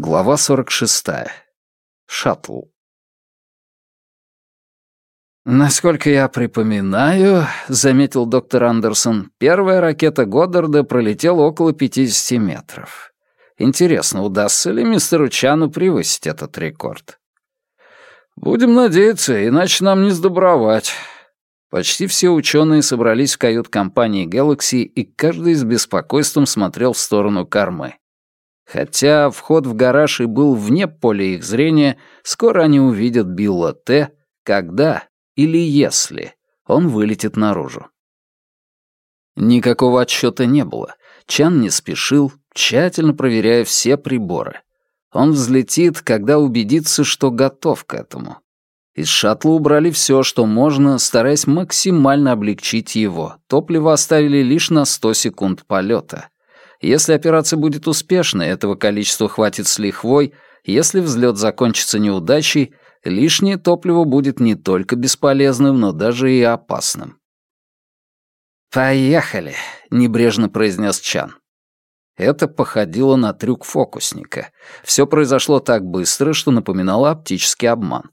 Глава 46. Шаттл. «Насколько я припоминаю, — заметил доктор Андерсон, — первая ракета Годдарда пролетела около 50 метров. Интересно, удастся ли мистеру Чану превысить этот рекорд?» «Будем надеяться, иначе нам не сдобровать». Почти все ученые собрались в кают-компании Galaxy, и каждый с беспокойством смотрел в сторону кормы. Хотя вход в гараж и был вне поля их зрения, скоро они увидят Билла Т., когда или если он вылетит наружу. Никакого отсчета не было. Чан не спешил, тщательно проверяя все приборы. Он взлетит, когда убедится, что готов к этому. Из шаттла убрали все, что можно, стараясь максимально облегчить его. Топливо оставили лишь на 100 секунд полета. Если операция будет успешной, этого количества хватит с лихвой, если взлет закончится неудачей, лишнее топливо будет не только бесполезным, но даже и опасным. «Поехали», — небрежно произнес Чан. Это походило на трюк фокусника. Все произошло так быстро, что напоминало оптический обман.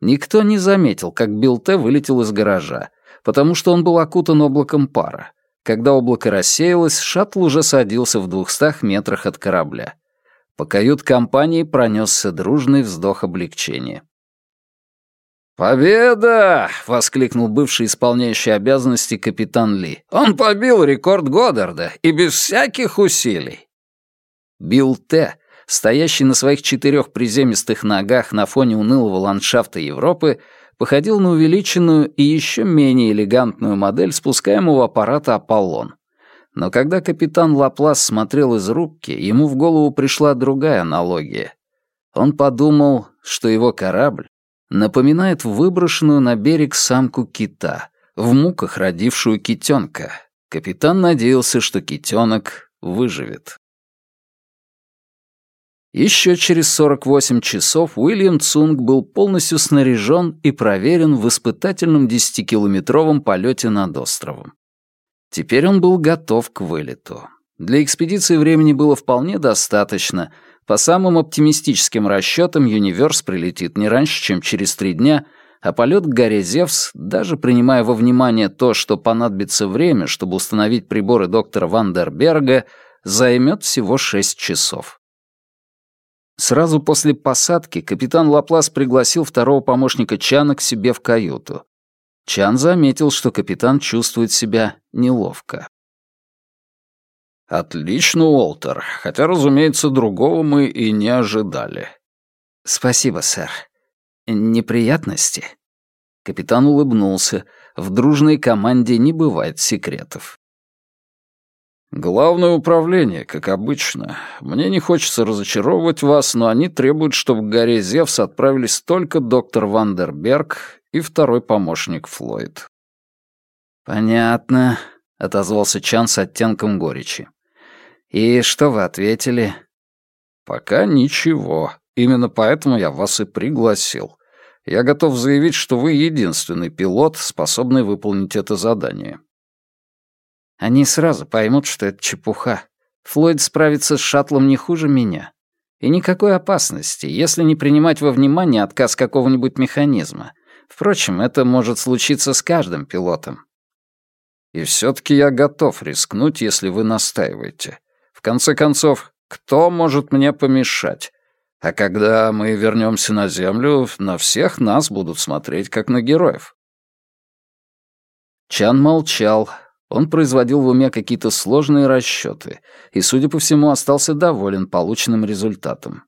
Никто не заметил, как Билл Т. вылетел из гаража, потому что он был окутан облаком пара. Когда облако рассеялось, шаттл уже садился в двухстах метрах от корабля. По кают-компании пронесся дружный вздох облегчения. «Победа!» — воскликнул бывший исполняющий обязанности капитан Ли. «Он побил рекорд Годдарда, и без всяких усилий!» Билл Т., стоящий на своих четырех приземистых ногах на фоне унылого ландшафта Европы, походил на увеличенную и еще менее элегантную модель спускаемого аппарата «Аполлон». Но когда капитан Лаплас смотрел из рубки, ему в голову пришла другая аналогия. Он подумал, что его корабль напоминает выброшенную на берег самку кита, в муках родившую китенка. Капитан надеялся, что китенок выживет. Еще через 48 часов Уильям Цунг был полностью снаряжен и проверен в испытательном 10-километровом полете над островом. Теперь он был готов к вылету. Для экспедиции времени было вполне достаточно. По самым оптимистическим расчетам, Юниверс прилетит не раньше, чем через три дня, а полет к горе Зевс, даже принимая во внимание то, что понадобится время, чтобы установить приборы доктора Вандерберга, займет всего 6 часов. Сразу после посадки капитан Лаплас пригласил второго помощника Чана к себе в каюту. Чан заметил, что капитан чувствует себя неловко. «Отлично, Уолтер, хотя, разумеется, другого мы и не ожидали». «Спасибо, сэр. Неприятности?» Капитан улыбнулся. В дружной команде не бывает секретов. «Главное управление, как обычно. Мне не хочется разочаровывать вас, но они требуют, чтобы к горе Зевс отправились только доктор Вандерберг и второй помощник Флойд». «Понятно», — отозвался Чан с оттенком горечи. «И что вы ответили?» «Пока ничего. Именно поэтому я вас и пригласил. Я готов заявить, что вы единственный пилот, способный выполнить это задание». Они сразу поймут, что это чепуха. Флойд справится с шаттлом не хуже меня. И никакой опасности, если не принимать во внимание отказ какого-нибудь механизма. Впрочем, это может случиться с каждым пилотом. И все-таки я готов рискнуть, если вы настаиваете. В конце концов, кто может мне помешать? А когда мы вернемся на Землю, на всех нас будут смотреть, как на героев. Чан молчал, он производил в уме какие-то сложные расчеты и, судя по всему, остался доволен полученным результатом.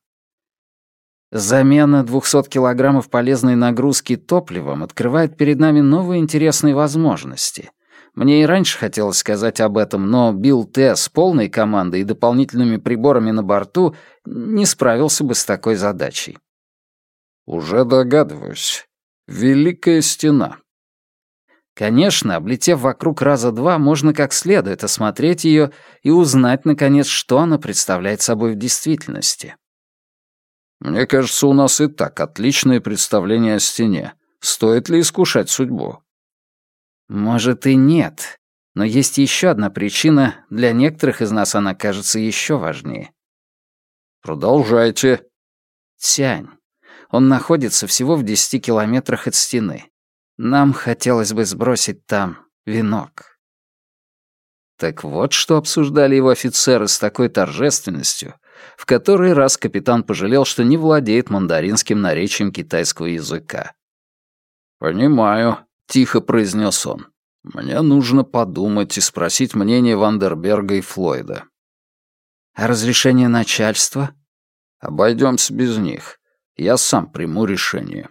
Замена 200 килограммов полезной нагрузки топливом открывает перед нами новые интересные возможности. Мне и раньше хотелось сказать об этом, но Билл Т. с полной командой и дополнительными приборами на борту не справился бы с такой задачей. «Уже догадываюсь. Великая стена», Конечно, облетев вокруг раза два, можно как следует осмотреть ее и узнать, наконец, что она представляет собой в действительности. Мне кажется, у нас и так отличное представление о стене. Стоит ли искушать судьбу? Может и нет. Но есть еще одна причина, для некоторых из нас она кажется еще важнее. «Продолжайте». «Тянь. Он находится всего в десяти километрах от стены. Нам хотелось бы сбросить там венок». Так вот, что обсуждали его офицеры с такой торжественностью, в который раз капитан пожалел, что не владеет мандаринским наречием китайского языка. «Понимаю», — тихо произнес он. «Мне нужно подумать и спросить мнение Вандерберга и Флойда». «А разрешение начальства?» «Обойдемся без них. Я сам приму решение».